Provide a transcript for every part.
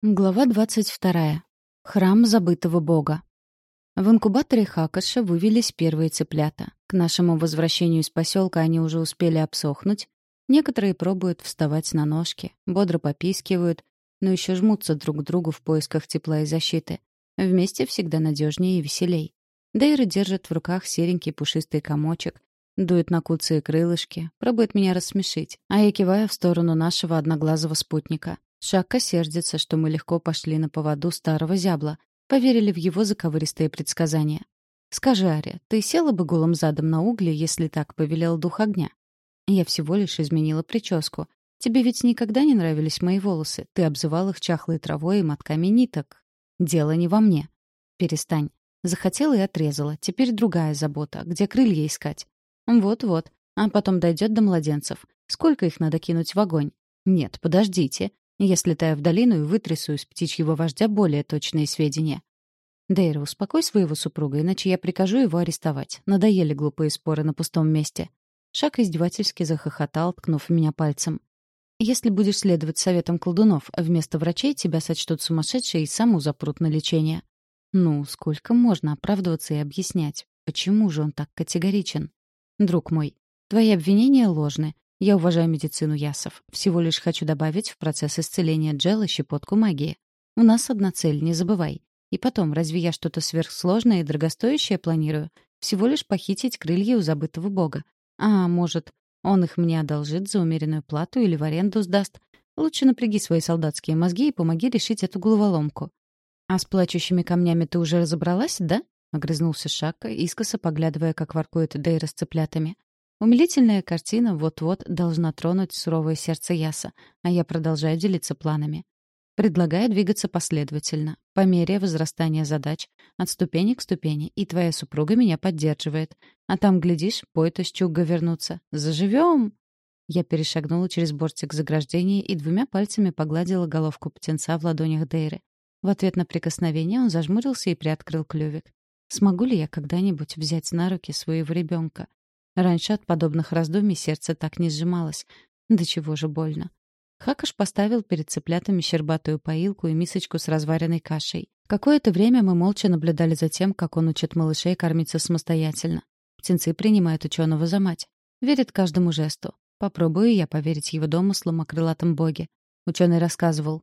Глава 22. Храм забытого бога. В инкубаторе Хакаша вывелись первые цыплята. К нашему возвращению из поселка они уже успели обсохнуть. Некоторые пробуют вставать на ножки, бодро попискивают, но еще жмутся друг к другу в поисках тепла и защиты. Вместе всегда надежнее и веселей. Дейра держит в руках серенький пушистый комочек, дует на куцые крылышки, пробует меня рассмешить, а я киваю в сторону нашего одноглазого спутника. Шакка сердится, что мы легко пошли на поводу старого зябла, поверили в его заковыристые предсказания. «Скажи, Ария, ты села бы голым задом на угли, если так повелел дух огня?» Я всего лишь изменила прическу. Тебе ведь никогда не нравились мои волосы. Ты обзывал их чахлой травой и мотками ниток. Дело не во мне. Перестань. Захотела и отрезала. Теперь другая забота. Где крылья искать? Вот-вот. А потом дойдет до младенцев. Сколько их надо кинуть в огонь? Нет, подождите. Я слетаю в долину и вытрясу из птичьего вождя более точные сведения. Дейра, успокой своего супруга, иначе я прикажу его арестовать. Надоели глупые споры на пустом месте. Шак издевательски захохотал, ткнув меня пальцем. Если будешь следовать советам колдунов, вместо врачей тебя сочтут сумасшедшей и саму запрут на лечение. Ну, сколько можно оправдываться и объяснять? Почему же он так категоричен? Друг мой, твои обвинения ложны. Я уважаю медицину Ясов. Всего лишь хочу добавить в процесс исцеления Джела щепотку магии. У нас одна цель, не забывай. И потом, разве я что-то сверхсложное и дорогостоящее планирую? Всего лишь похитить крылья у забытого бога. А, может, он их мне одолжит за умеренную плату или в аренду сдаст. Лучше напряги свои солдатские мозги и помоги решить эту головоломку. А с плачущими камнями ты уже разобралась, да? Огрызнулся Шака, искоса поглядывая, как воркует Дейра с цыплятами. Умилительная картина вот-вот должна тронуть суровое сердце Яса, а я продолжаю делиться планами. Предлагаю двигаться последовательно, по мере возрастания задач, от ступени к ступени, и твоя супруга меня поддерживает. А там, глядишь, поэт из Чугга вернутся. Заживем! Я перешагнула через бортик заграждения и двумя пальцами погладила головку птенца в ладонях Дейры. В ответ на прикосновение он зажмурился и приоткрыл клювик. Смогу ли я когда-нибудь взять на руки своего ребенка? Раньше от подобных раздумий сердце так не сжималось. Да чего же больно. Хакаш поставил перед цыплятами щербатую поилку и мисочку с разваренной кашей. Какое-то время мы молча наблюдали за тем, как он учит малышей кормиться самостоятельно. Птенцы принимают ученого за мать. Верят каждому жесту. Попробую я поверить его домыслам о крылатом боге. Ученый рассказывал.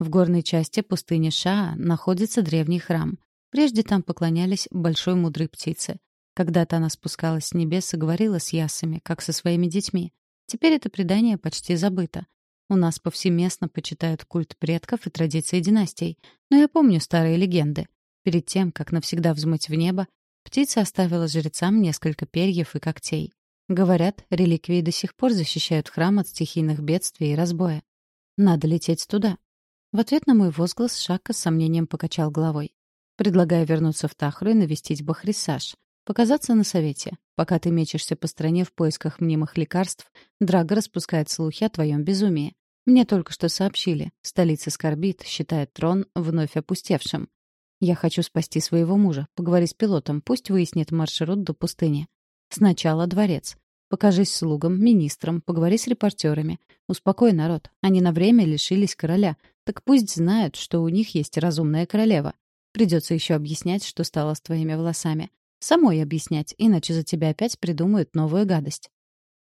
В горной части пустыни Шаа находится древний храм. Прежде там поклонялись большой мудрой птице. Когда-то она спускалась с небес и говорила с ясами, как со своими детьми. Теперь это предание почти забыто. У нас повсеместно почитают культ предков и традиции династий. Но я помню старые легенды. Перед тем, как навсегда взмыть в небо, птица оставила жрецам несколько перьев и когтей. Говорят, реликвии до сих пор защищают храм от стихийных бедствий и разбоя. Надо лететь туда. В ответ на мой возглас Шака с сомнением покачал головой. Предлагаю вернуться в Тахру и навестить Бахрисаж. Показаться на совете. Пока ты мечешься по стране в поисках мнимых лекарств, Драга распускает слухи о твоем безумии. Мне только что сообщили. Столица скорбит, считает трон вновь опустевшим. Я хочу спасти своего мужа. Поговори с пилотом, пусть выяснит маршрут до пустыни. Сначала дворец. Покажись слугам, министрам, поговори с репортерами. Успокой народ. Они на время лишились короля. Так пусть знают, что у них есть разумная королева. Придется еще объяснять, что стало с твоими волосами. Самой объяснять, иначе за тебя опять придумают новую гадость.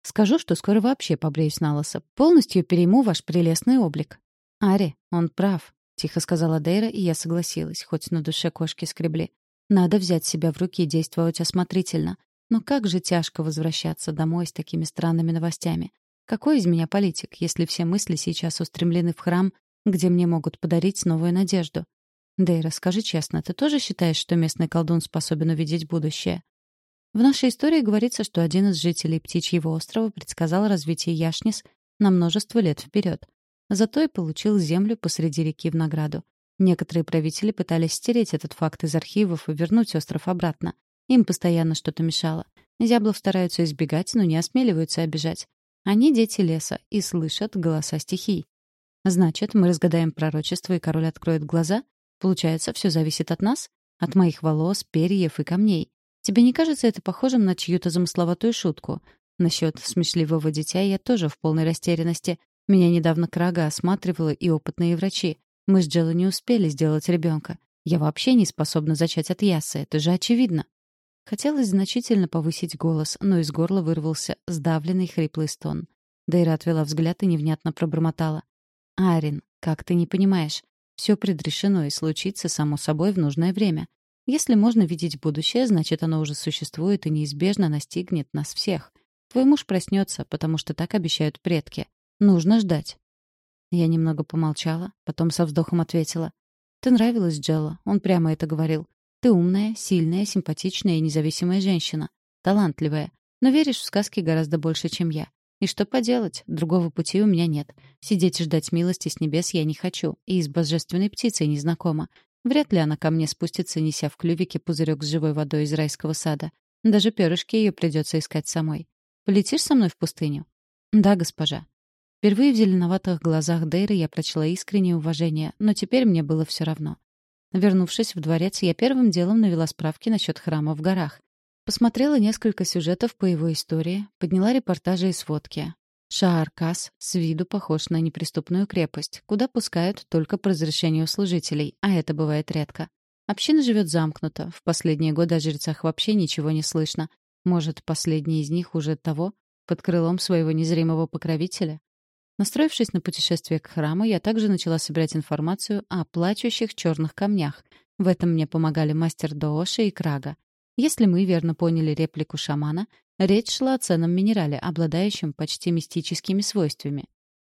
Скажу, что скоро вообще побреюсь на лысо. Полностью перейму ваш прелестный облик. Ари, он прав, — тихо сказала Дейра, и я согласилась, хоть на душе кошки скребли. Надо взять себя в руки и действовать осмотрительно. Но как же тяжко возвращаться домой с такими странными новостями. Какой из меня политик, если все мысли сейчас устремлены в храм, где мне могут подарить новую надежду? Дейра, скажи честно, ты тоже считаешь, что местный колдун способен увидеть будущее? В нашей истории говорится, что один из жителей Птичьего острова предсказал развитие Яшнис на множество лет вперед. Зато и получил землю посреди реки в награду. Некоторые правители пытались стереть этот факт из архивов и вернуть остров обратно. Им постоянно что-то мешало. Зяблов стараются избегать, но не осмеливаются обижать. Они дети леса и слышат голоса стихий. Значит, мы разгадаем пророчество, и король откроет глаза? Получается, все зависит от нас? От моих волос, перьев и камней. Тебе не кажется это похожим на чью-то замысловатую шутку? Насчет смешливого дитя я тоже в полной растерянности. Меня недавно Крага осматривала и опытные врачи. Мы с Джелло не успели сделать ребенка. Я вообще не способна зачать от Ясы, это же очевидно. Хотелось значительно повысить голос, но из горла вырвался сдавленный хриплый стон. Дейра отвела взгляд и невнятно пробормотала. «Арин, как ты не понимаешь? Все предрешено и случится само собой в нужное время. Если можно видеть будущее, значит, оно уже существует и неизбежно настигнет нас всех. Твой муж проснется, потому что так обещают предки. Нужно ждать». Я немного помолчала, потом со вздохом ответила. «Ты нравилась Джелла, он прямо это говорил. Ты умная, сильная, симпатичная и независимая женщина. Талантливая. Но веришь в сказки гораздо больше, чем я. И что поделать, другого пути у меня нет. Сидеть и ждать милости с небес я не хочу, и с божественной птицей не знакома. Вряд ли она ко мне спустится, неся в клювике пузырек с живой водой из райского сада. Даже перышки ее придется искать самой. Полетишь со мной в пустыню? Да, госпожа. Впервые в зеленоватых глазах Дейры я прочла искреннее уважение, но теперь мне было все равно. Вернувшись в дворец, я первым делом навела справки насчет храма в горах. Посмотрела несколько сюжетов по его истории, подняла репортажи и сводки. Шаар-Кас с виду похож на неприступную крепость, куда пускают только по разрешению служителей, а это бывает редко. Община живет замкнуто, в последние годы о жрецах вообще ничего не слышно. Может, последний из них уже того, под крылом своего незримого покровителя? Настроившись на путешествие к храму, я также начала собирать информацию о плачущих черных камнях. В этом мне помогали мастер Дооши и Крага. Если мы верно поняли реплику шамана, речь шла о ценном минерале, обладающем почти мистическими свойствами.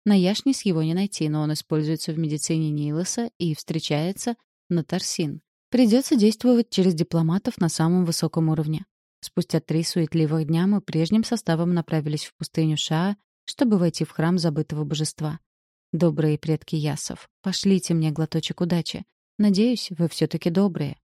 На яшнис его не найти, но он используется в медицине Нилоса и встречается на Тарсин. Придется действовать через дипломатов на самом высоком уровне. Спустя три суетливых дня мы прежним составом направились в пустыню Шаа чтобы войти в храм забытого божества. Добрые предки Ясов, пошлите мне глоточек удачи. Надеюсь, вы все-таки добрые.